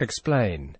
Explain.